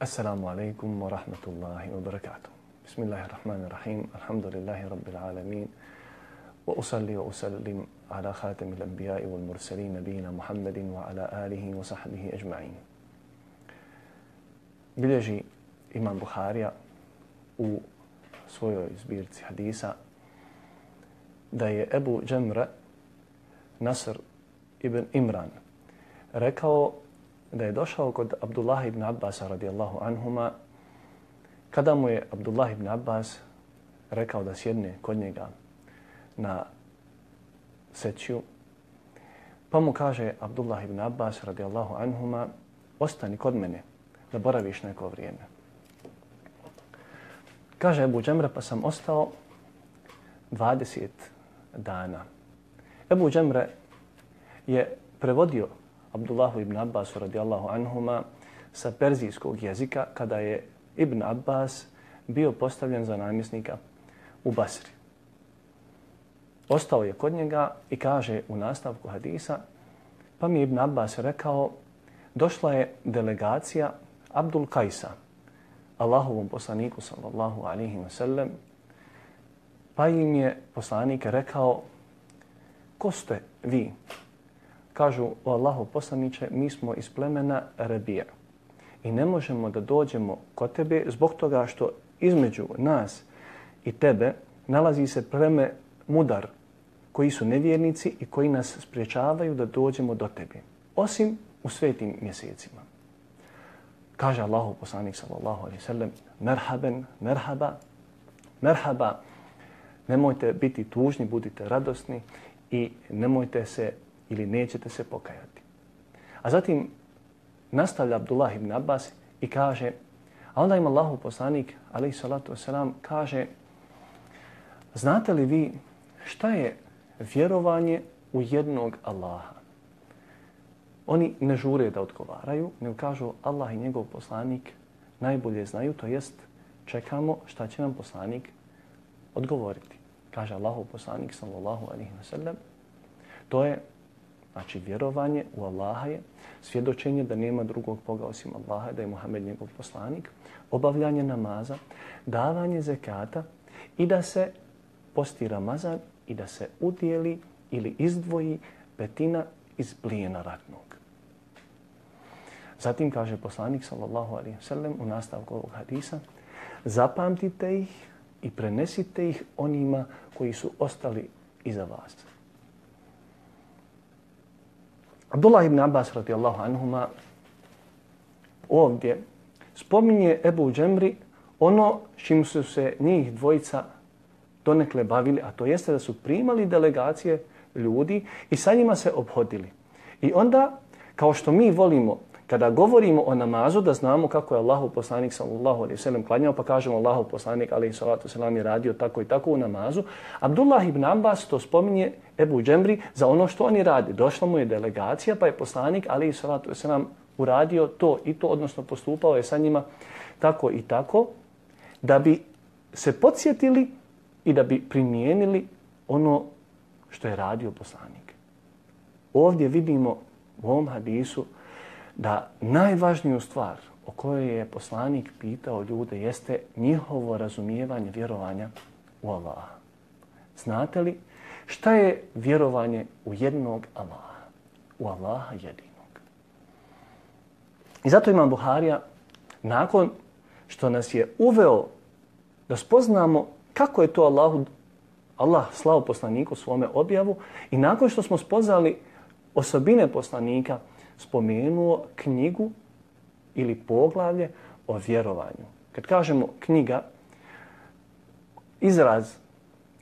Assalamu alaikum wa rahmatullahi wa barakatuh. Bismillahirrahmanirrahim. Alhamdulillahi rabbil alamin. Wa usalli wa usallim ala khatami al-anbiya'i wal mursalin nabiyina Muhammadin wa ala alihi wa sahbihi ajma'in. Bilježi Imam Buharija u svojoj zbirci hadisa da je Ebu Džemre Nasr ibn Imran rekao da je došao kod Abdullah ibn Abbas radijallahu anhuma kada mu je Abdullah ibn Abbas rekao da sjedne kod njega na sećiju, pa mu kaže Abdullah ibn Abbas radijallahu anhuma ostani kod mene da boraviš neko vrijeme. Kaže Ebu Džemre pa sam ostao 20 dana. Ebu Džemre je prevodio Abdullahu ibn Abbas radijallahu anhuma sa perzijskog jezika kada je Ibn Abbas bio postavljen za namjesnika u Basri. Ostao je kod njega i kaže u nastavku hadisa, pa mi Ibn Abbas rekao, došla je delegacija Abdul Kajsa, Allahovom poslaniku sallallahu alaihi wa sallam, pa im je poslanik rekao, ko ste vi? Kažu, o Allahu poslaniće, mi smo iz plemena Rabija i ne možemo da dođemo kod tebe zbog toga što između nas i tebe nalazi se pleme mudar koji su nevjernici i koji nas spriječavaju da dođemo do tebe, osim u svetim mjesecima. Kaže Allahu poslanik sallallahu alaihi sallam, merhaben, merhaba, merhaba, nemojte biti tužni, budite radosni i nemojte se ili nećete se pokajati. A zatim nastavlja Abdullah ibn Abbas i kaže, a onda im Allahu poslanik, alaih salatu wasalam, kaže, znate li vi šta je vjerovanje u jednog Allaha? Oni ne žure da odgovaraju, nego kažu Allah i njegov poslanik najbolje znaju, to jest čekamo šta će nam poslanik odgovoriti. Kaže Allahu poslanik sallallahu alaihi wa sallam, to je Znači, vjerovanje u Allaha je svjedočenje da nema drugog Boga osim Allaha, da je Muhammed njegov poslanik, obavljanje namaza, davanje zekata i da se posti Ramazan i da se udjeli ili izdvoji petina iz plijena ratnog. Zatim kaže poslanik sallallahu alaihi wa sallam u nastavku ovog hadisa zapamtite ih i prenesite ih onima koji su ostali iza vas. Abdullah ibn Abbas radijallahu anhuma ovdje spominje Ebu Džemri ono čim su se njih dvojica donekle bavili, a to jeste da su primali delegacije ljudi i sa njima se obhodili. I onda, kao što mi volimo kada govorimo o namazu da znamo kako je Allahu poslanik sallallahu alejhi ve sellem klanjao pa kažemo Allahu poslanik alaihi sallatu selam je radio tako i tako u namazu. Abdullah ibn Abbas to spominje Ebu Džembri za ono što oni radi došla mu je delegacija pa je poslanik alaihi sallatu selam uradio to i to odnosno postupao je sa njima tako i tako da bi se podsjetili i da bi primijenili ono što je radio poslanik. Ovdje vidimo u ovom hadisu da najvažniju stvar o kojoj je poslanik pitao ljude jeste njihovo razumijevanje vjerovanja u Allaha. Znate li šta je vjerovanje u jednog Allaha? U Allaha jedinog. I zato imam Buharija, nakon što nas je uveo da spoznamo kako je to Allahu, Allah slao poslaniku svome objavu i nakon što smo spoznali osobine poslanika, spomenuo knjigu ili poglavlje o vjerovanju. Kad kažemo knjiga, izraz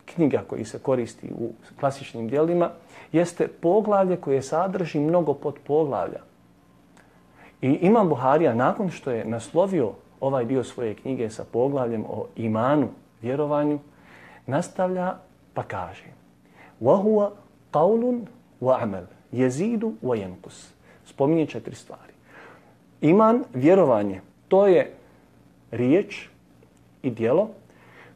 knjiga koji se koristi u klasičnim dijelima jeste poglavlje koje sadrži mnogo pod poglavlja. I Imam Buharija, nakon što je naslovio ovaj dio svoje knjige sa poglavljem o imanu, vjerovanju, nastavlja pa kaže وَهُوَ قَوْلٌ وَعْمَلٌ يَزِيدُ وَيَنْقُسُ spominje četiri stvari. Iman, vjerovanje, to je riječ i dijelo,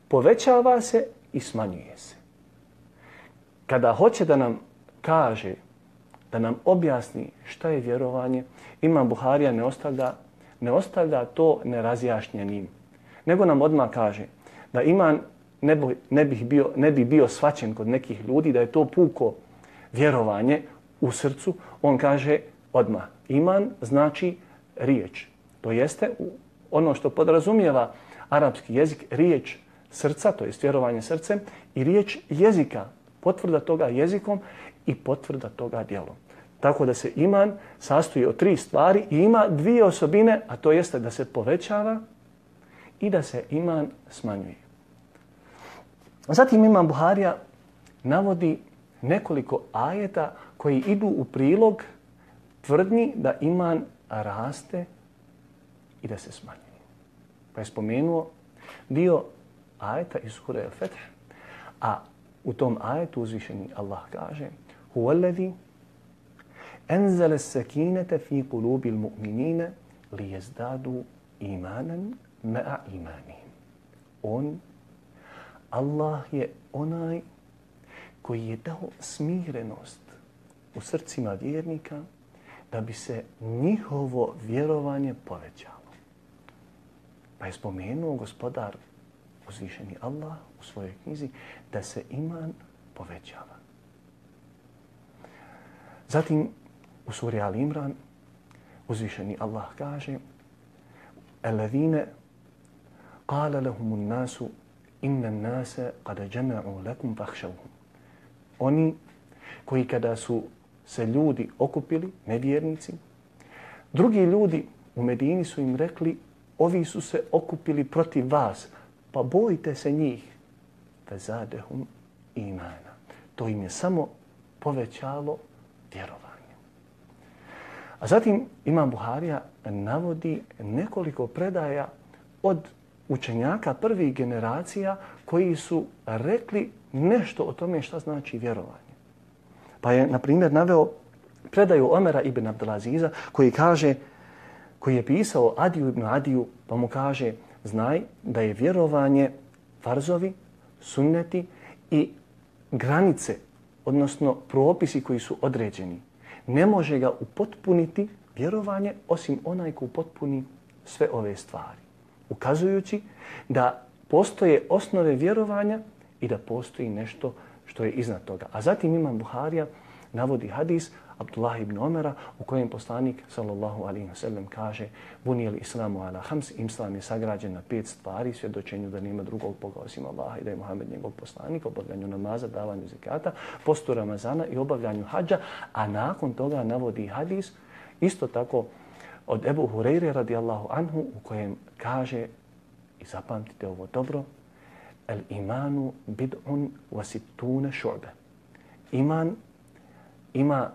povećava se i smanjuje se. Kada hoće da nam kaže, da nam objasni šta je vjerovanje, Imam Buharija ne ostavlja ne ostavlja to nerazjašnjenim. Nego nam odmah kaže da iman ne, bi, ne, bih bio, ne bi bio svaćen kod nekih ljudi, da je to puko vjerovanje u srcu. On kaže odmah, iman znači riječ. To jeste ono što podrazumijeva arapski jezik, riječ srca, to je vjerovanje srcem, i riječ jezika, potvrda toga jezikom i potvrda toga djelom. Tako da se iman sastoji od tri stvari i ima dvije osobine, a to jeste da se povećava i da se iman smanjuje. Zatim imam Buharija navodi nekoliko ajeta koji idu u prilog tvrdnji da iman raste i da se smanjuje. Pa je spomenuo dio ajeta iz Sura al-Fatih, a u tom ajetu uzvišeni Allah kaže Huwa alladhi anzala sakinata fi qulubi al-mu'minina liyazdadu imanan ma'a imanihim. On Allah je onaj koji je dao smirenost u srcima vjernika da bi se njihovo vjerovanje povećalo. Pa je spomenuo gospodar uzvišeni Allah u svojoj knjizi da se iman povećava. Zatim u suri Al Imran uzvišeni Allah kaže Alladhine qala lahum nasu inna nase kada jama'u lakum fakhshawhum. Oni koji kada su se ljudi okupili, nevjernici, drugi ljudi u Medini su im rekli ovi su se okupili protiv vas, pa bojite se njih. Fazadehum imana. To im je samo povećalo vjerovanje. A zatim Imam Buharija navodi nekoliko predaja od učenjaka prvih generacija koji su rekli nešto o tome šta znači vjerovanje. Pa je, na primjer, naveo predaju Omera ibn Abdelaziza koji kaže, koji je pisao Adiju ibn Adiju, pa mu kaže, znaj da je vjerovanje farzovi, sunneti i granice, odnosno propisi koji su određeni. Ne može ga upotpuniti vjerovanje osim onaj ko upotpuni sve ove stvari ukazujući da postoje osnove vjerovanja i da postoji nešto što je iznad toga. A zatim imam Buharija navodi hadis Abdullah ibn Omera u kojem poslanik sallallahu alaihi wa sallam kaže bunijel islamu ala hams, islam je sagrađen na pet stvari, svjedočenju da nema drugog Boga osim Allaha i da je Muhammed njegov poslanik, obavljanju namaza, davanju zekata, postu Ramazana i obavljanju hađa, a nakon toga navodi hadis isto tako od Ebu Hureyre radijallahu anhu u kojem kaže, i zapamtite ovo dobro, el imanu bid'un wasitune šu'be. Iman ima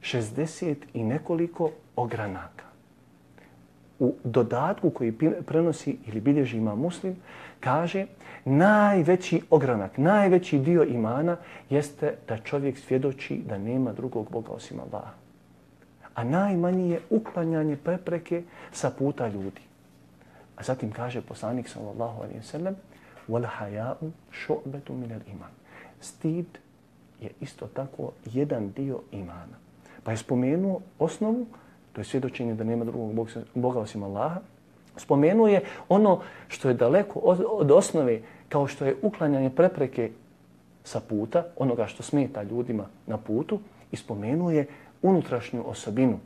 60 i nekoliko ogranaka. U dodatku koji prenosi ili bilježi ima muslim, kaže najveći ogranak, najveći dio imana jeste da čovjek svjedoči da nema drugog Boga osim Allaha a najmanji je uklanjanje prepreke sa puta ljudi. A zatim kaže poslanik sallallahu alaihi wa sallam wal haya'u shu'batu min iman. Stid je isto tako jedan dio imana. Pa je spomenuo osnovu, to je svjedočenje da nema drugog Boga osim Allaha. Spomenuo je ono što je daleko od osnove, kao što je uklanjanje prepreke sa puta, onoga što smeta ljudima na putu, i spomenuo je unutrašnju osobinu,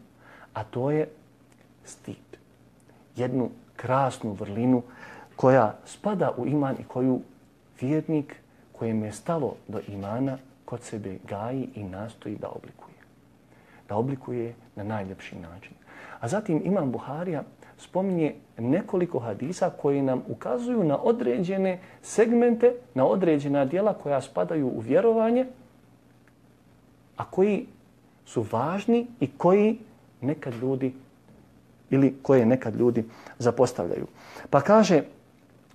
a to je stid. Jednu krasnu vrlinu koja spada u iman i koju vjernik kojem je stalo do imana kod sebe gaji i nastoji da oblikuje. Da oblikuje na najljepši način. A zatim imam Buharija spominje nekoliko hadisa koji nam ukazuju na određene segmente, na određena dijela koja spadaju u vjerovanje, a koji su važni i koji nekad ljudi ili koje nekad ljudi zapostavljaju. Pa kaže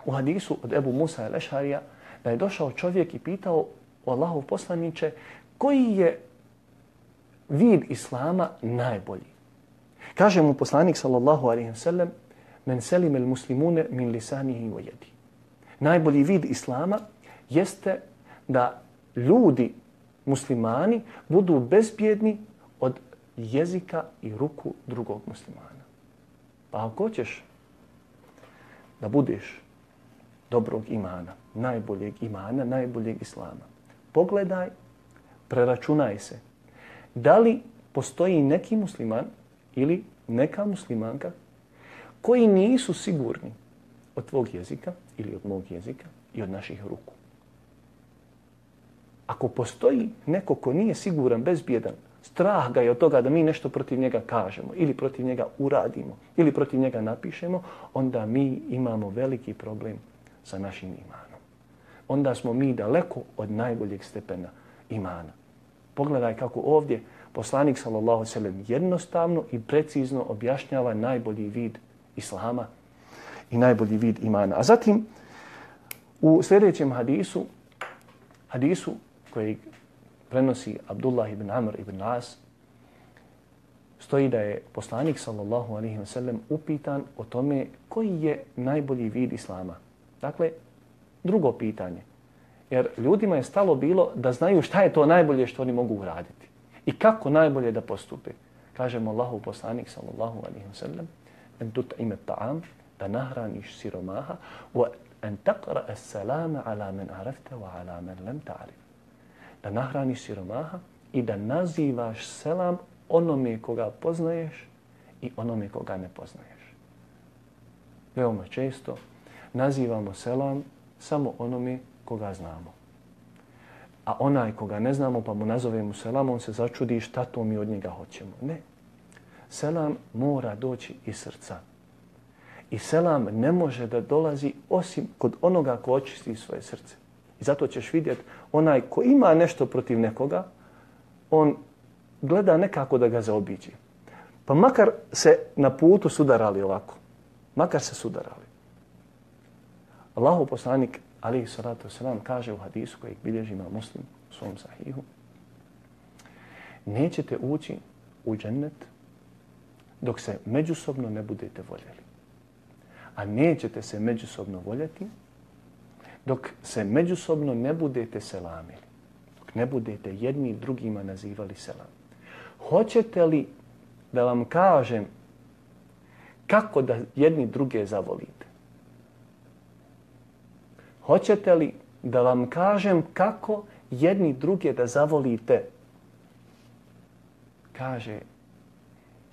u hadisu od Ebu Musa el-Ešharija da je došao čovjek i pitao o Allahov poslaniće koji je vid Islama najbolji. Kaže mu poslanik sallallahu alaihi wa sallam men selim el muslimune min lisanihi wa jedi. Najbolji vid Islama jeste da ljudi muslimani budu bezbjedni od jezika i ruku drugog muslimana. Pa ako hoćeš da budeš dobrog imana, najboljeg imana, najboljeg islama, pogledaj, preračunaj se. Da li postoji neki musliman ili neka muslimanka koji nisu sigurni od tvog jezika ili od mog jezika i od naših ruku. Ako postoji neko ko nije siguran, bezbjedan, strah ga je od toga da mi nešto protiv njega kažemo ili protiv njega uradimo ili protiv njega napišemo, onda mi imamo veliki problem sa našim imanom. Onda smo mi daleko od najboljeg stepena imana. Pogledaj kako ovdje poslanik sallallahu sallam jednostavno i precizno objašnjava najbolji vid islama i najbolji vid imana. A zatim u sljedećem hadisu, hadisu koji prenosi Abdullah ibn Amr ibn As, stoji da je poslanik sallallahu alaihi wa sallam upitan o tome koji je najbolji vid islama. Dakle, drugo pitanje. Jer ljudima je stalo bilo da znaju šta je to najbolje što oni mogu uraditi. I kako najbolje da postupe. Kažemo Allahu poslanik sallallahu alaihi wa sallam en tut ime ta'am da nahraniš siromaha wa en taqra as salama ala men arafta wa ala men lem ta'rif. Da nahraniš siromaha i da nazivaš selam onome koga poznaješ i onome koga ne poznaješ. Veoma često nazivamo selam samo onome koga znamo. A onaj koga ne znamo pa mu nazovemo selam, on se začudi šta to mi od njega hoćemo. Ne. Selam mora doći iz srca. I selam ne može da dolazi osim kod onoga ko očisti svoje srce. I zato ćeš vidjeti onaj ko ima nešto protiv nekoga, on gleda nekako da ga zaobiđe. Pa makar se na putu sudarali ovako. Makar se sudarali. Allahu poslanik Ali salatu wasalam kaže u hadisu kojeg bilježi ima muslim u svom sahihu nećete ući u džennet dok se međusobno ne budete voljeli. A nećete se međusobno voljeti dok se međusobno ne budete selamili. Dok ne budete jedni drugima nazivali selam. Hoćete li da vam kažem kako da jedni druge zavolite? Hoćete li da vam kažem kako jedni druge da zavolite? Kaže,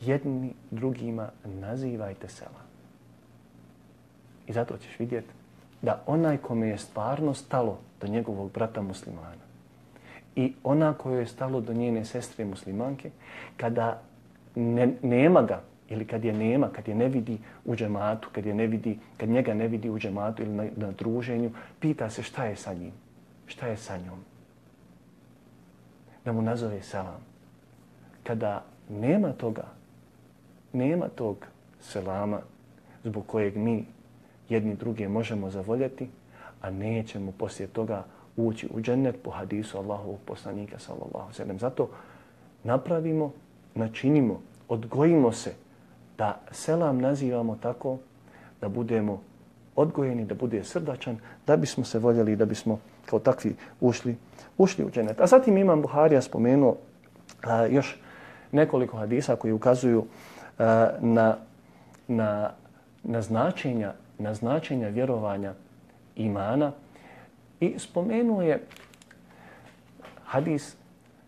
jedni drugima nazivajte sela. I zato ćeš vidjeti da onaj kome je stvarno stalo do njegovog brata muslimana i ona kojoj je stalo do njene sestre muslimanke, kada ne, nema ga, ili kad je nema, kad je ne vidi u džematu, kad, je ne vidi, kad njega ne vidi u džematu ili na, na druženju, pita se šta je sa njim, šta je sa njom. Da mu nazove selam. Kada nema toga, nema tog selama zbog kojeg mi jedni druge možemo zavoljeti, a nećemo poslije toga ući u džennet po hadisu Allahovog poslanika sallallahu sallam. Zato napravimo, načinimo, odgojimo se da selam nazivamo tako da budemo odgojeni, da bude srdačan, da bismo se voljeli da bismo kao takvi ušli, ušli u dženet. A zatim imam Buharija spomenuo a, još nekoliko hadisa koji ukazuju a, na, na, na, značenja, na značenja vjerovanja imana i spomenuo je hadis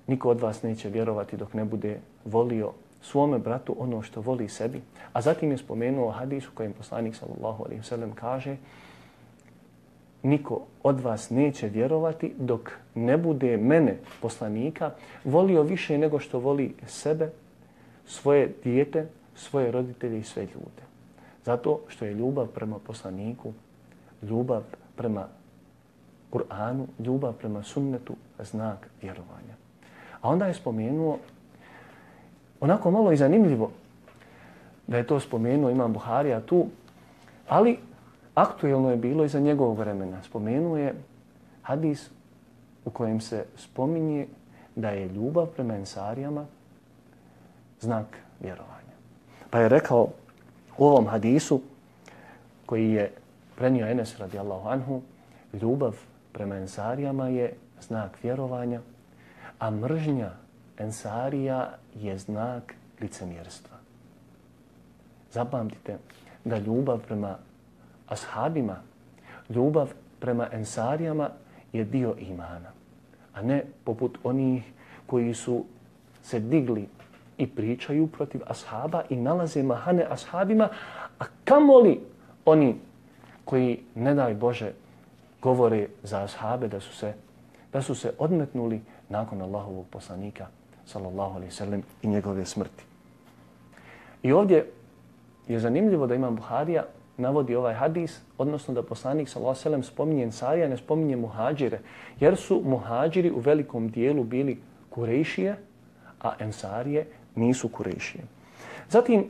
niko od vas neće vjerovati dok ne bude volio svome bratu ono što voli sebi. A zatim je spomenuo hadis u kojem poslanik sallallahu alaihi sallam kaže niko od vas neće vjerovati dok ne bude mene, poslanika, volio više nego što voli sebe, svoje dijete, svoje roditelje i sve ljude. Zato što je ljubav prema poslaniku, ljubav prema Kur'anu, ljubav prema sunnetu, znak vjerovanja. A onda je spomenuo onako malo i zanimljivo da je to spomenuo Imam Buharija tu, ali aktuelno je bilo i za njegovog vremena. Spomenuo je hadis u kojem se spominje da je ljubav prema ensarijama znak vjerovanja. Pa je rekao u ovom hadisu koji je prenio Enes radijallahu anhu, ljubav prema ensarijama je znak vjerovanja, a mržnja ensarija je znak licemjerstva. zapamtite da ljubav prema ashabima, ljubav prema ensarijama je dio imana, a ne poput onih koji su se digli i pričaju protiv ashaba i nalaze mahane ashabima, a kamoli oni koji, ne daj Bože, govore za ashabe da su se, da su se odmetnuli nakon Allahovog poslanika, sallallahu alaihi sallam, i njegove smrti. I ovdje je zanimljivo da imam Buharija navodi ovaj hadis, odnosno da poslanik sallallahu alaihi sallam spominje Ensarija, ne spominje muhađire, jer su muhađiri u velikom dijelu bili kurejšije, a Ensarije nisu kurejšije. Zatim,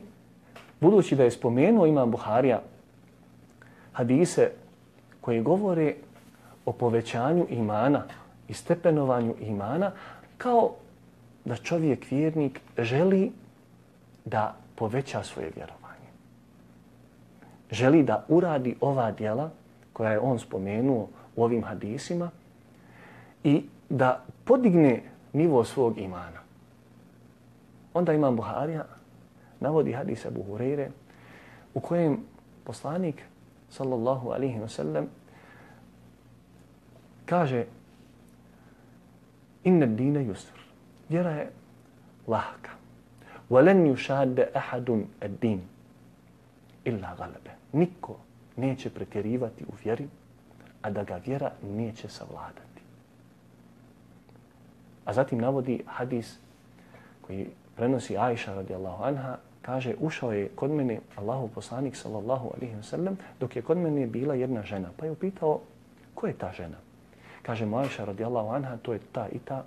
budući da je spomenuo imam Buharija hadise koji govore o povećanju imana i stepenovanju imana, kao da čovjek vjernik želi da poveća svoje vjerovanje. Želi da uradi ova dijela koja je on spomenuo u ovim hadisima i da podigne nivo svog imana. Onda imam Buharija, navodi hadis Abu Hureyre, u kojem poslanik, sallallahu alihi wasallam, kaže inna dina yusr. Vjera je lahka. Walan يُشَادَ أَحَدٌ ad-din illa. Niko neće pretjerivati u vjeri, a da ga vjera neće savladati. A zatim navodi hadis koji prenosi Aisha radijallahu anha, kaže, ušao je kod mene Allahu poslanik sallallahu alaihi wa sallam, dok je kod mene bila jedna žena. Pa je upitao, ko je ta žena? Kaže mu Aisha radijallahu anha, to je ta i ta,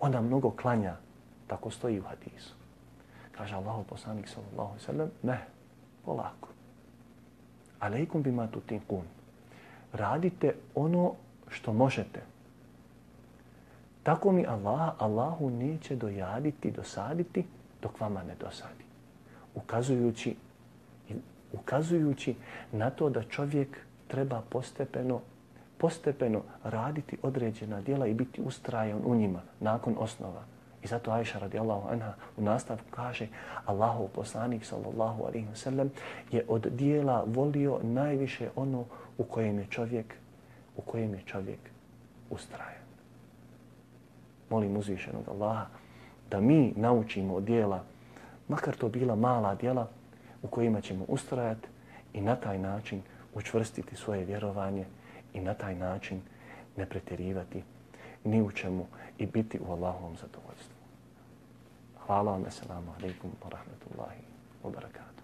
ona mnogo klanja, tako stoji u hadisu. Kaže Allah poslanik sallallahu alaihi sallam, ne, polako. Aleikum bima tutikun. Radite ono što možete. Tako mi Allah, Allahu neće dojaditi, dosaditi dok vama ne dosadi. Ukazujući, ukazujući na to da čovjek treba postepeno, postepeno raditi određena djela i biti ustrajan u njima nakon osnova. I zato Aisha radijallahu anha u nastavku kaže Allahov poslanik sallallahu alaihi wasallam je od dijela volio najviše ono u kojem je čovjek, u kojem je čovjek ustrajan molim uzvišenog Allaha da mi naučimo od dijela, makar to bila mala dijela u kojima ćemo ustrajati i na taj način učvrstiti svoje vjerovanje i na taj način ne pretjerivati ni u čemu i biti u Allahovom zadovoljstvu. Hvala vam, assalamu alaikum wa rahmatullahi wa barakatuh.